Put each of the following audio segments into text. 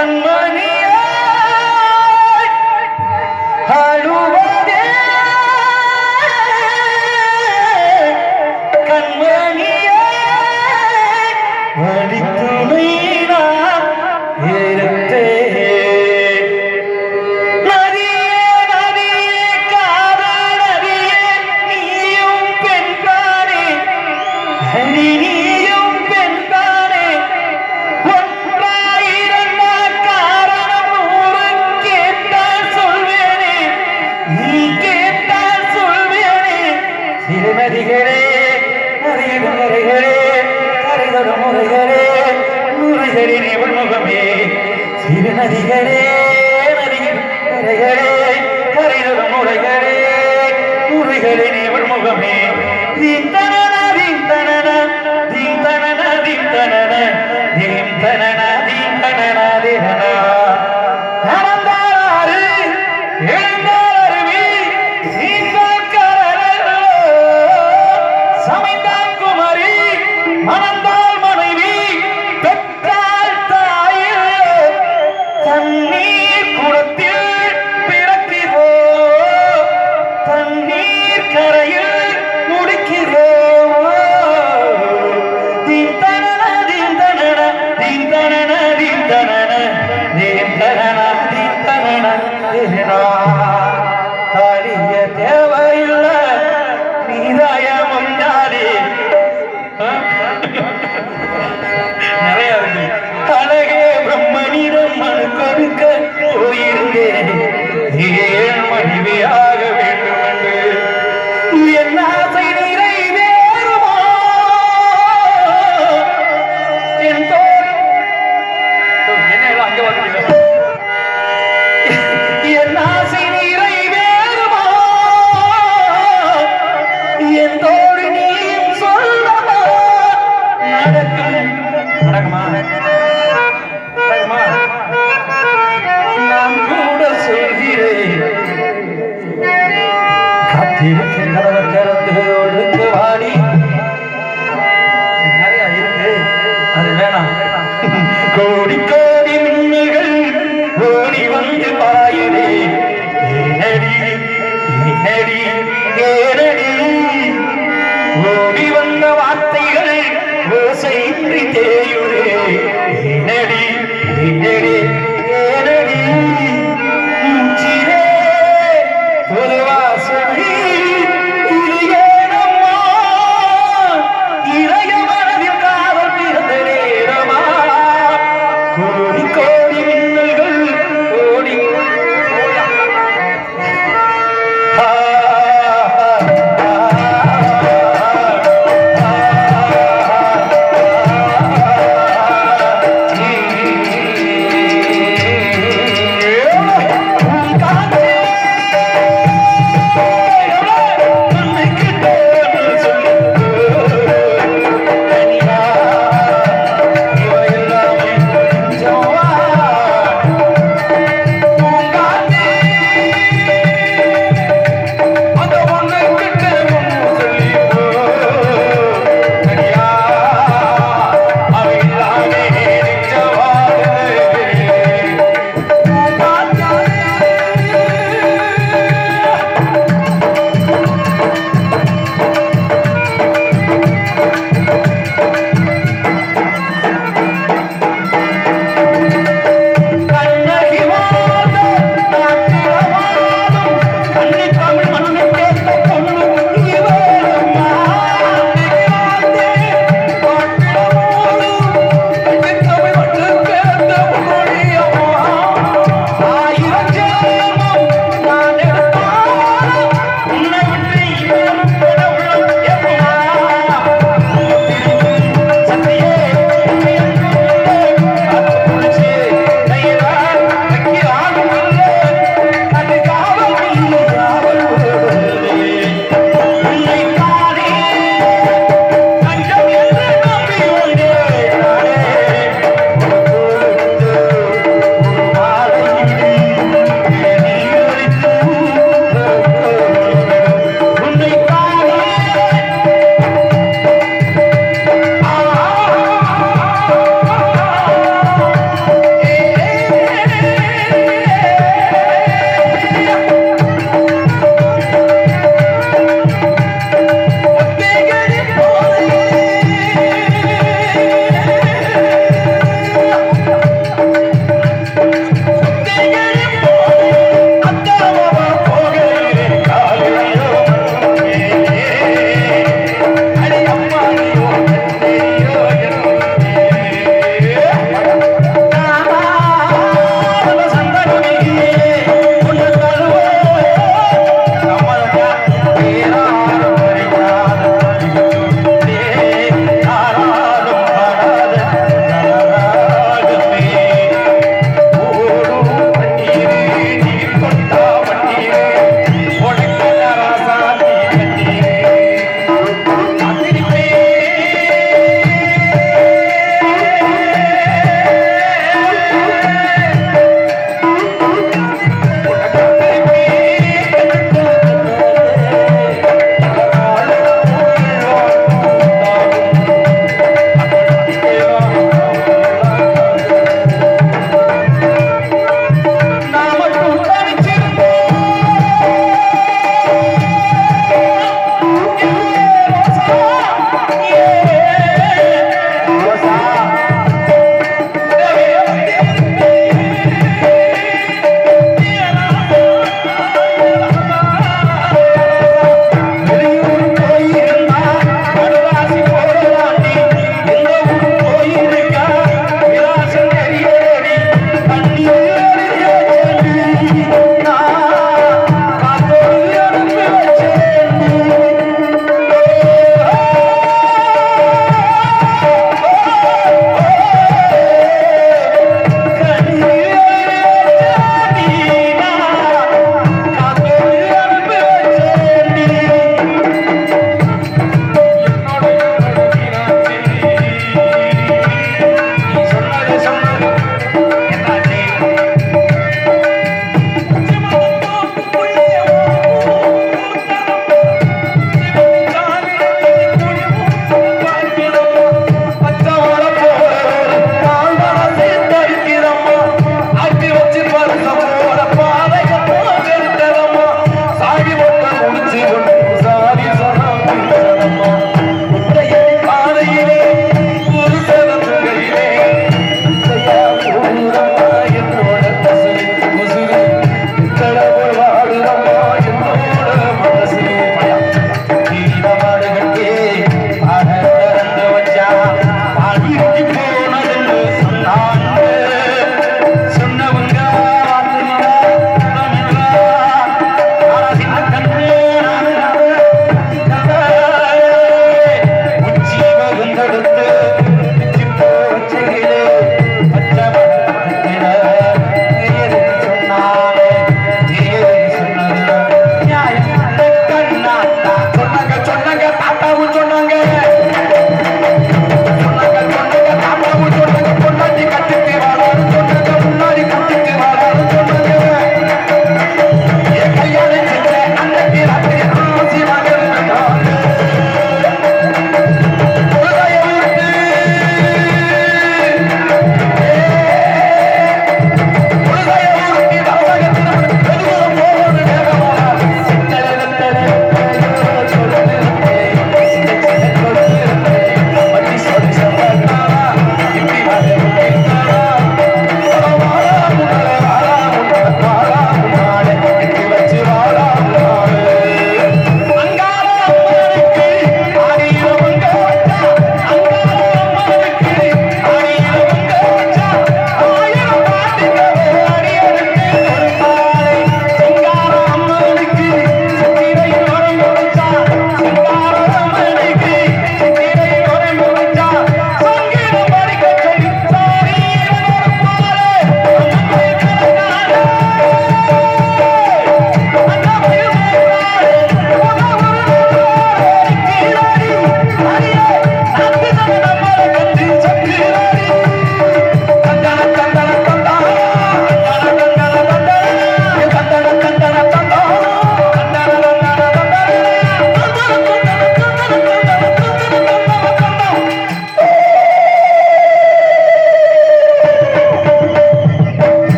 সম্মান तेरी रमन करके கோடி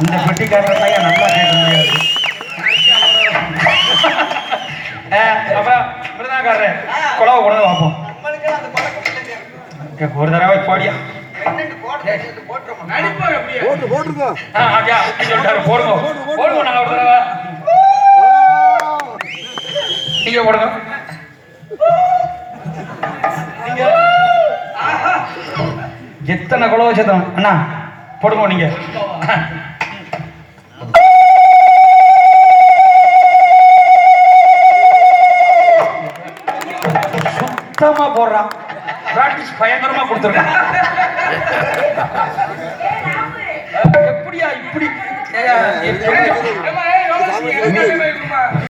இந்த தான் ஏன் நல்லா கேட்க முடியாது. மிருதாக்காரரு குழவை வந்து பார்ப்போம் ஒரு தடவை போடியா? போட்டு சொல்லிட்டாரு, போடுங்க. போடுங்க நாங்க ஒரு தடவை. நீங்க போடுங்க. நீங்க எத்தனை குழவை அண்ணா போடுங்க நீங்க. சுத்தமா போடுறான் பிராக்டிஸ் பயங்கரமா கொடுத்துருக்கான் எப்படியா இப்படி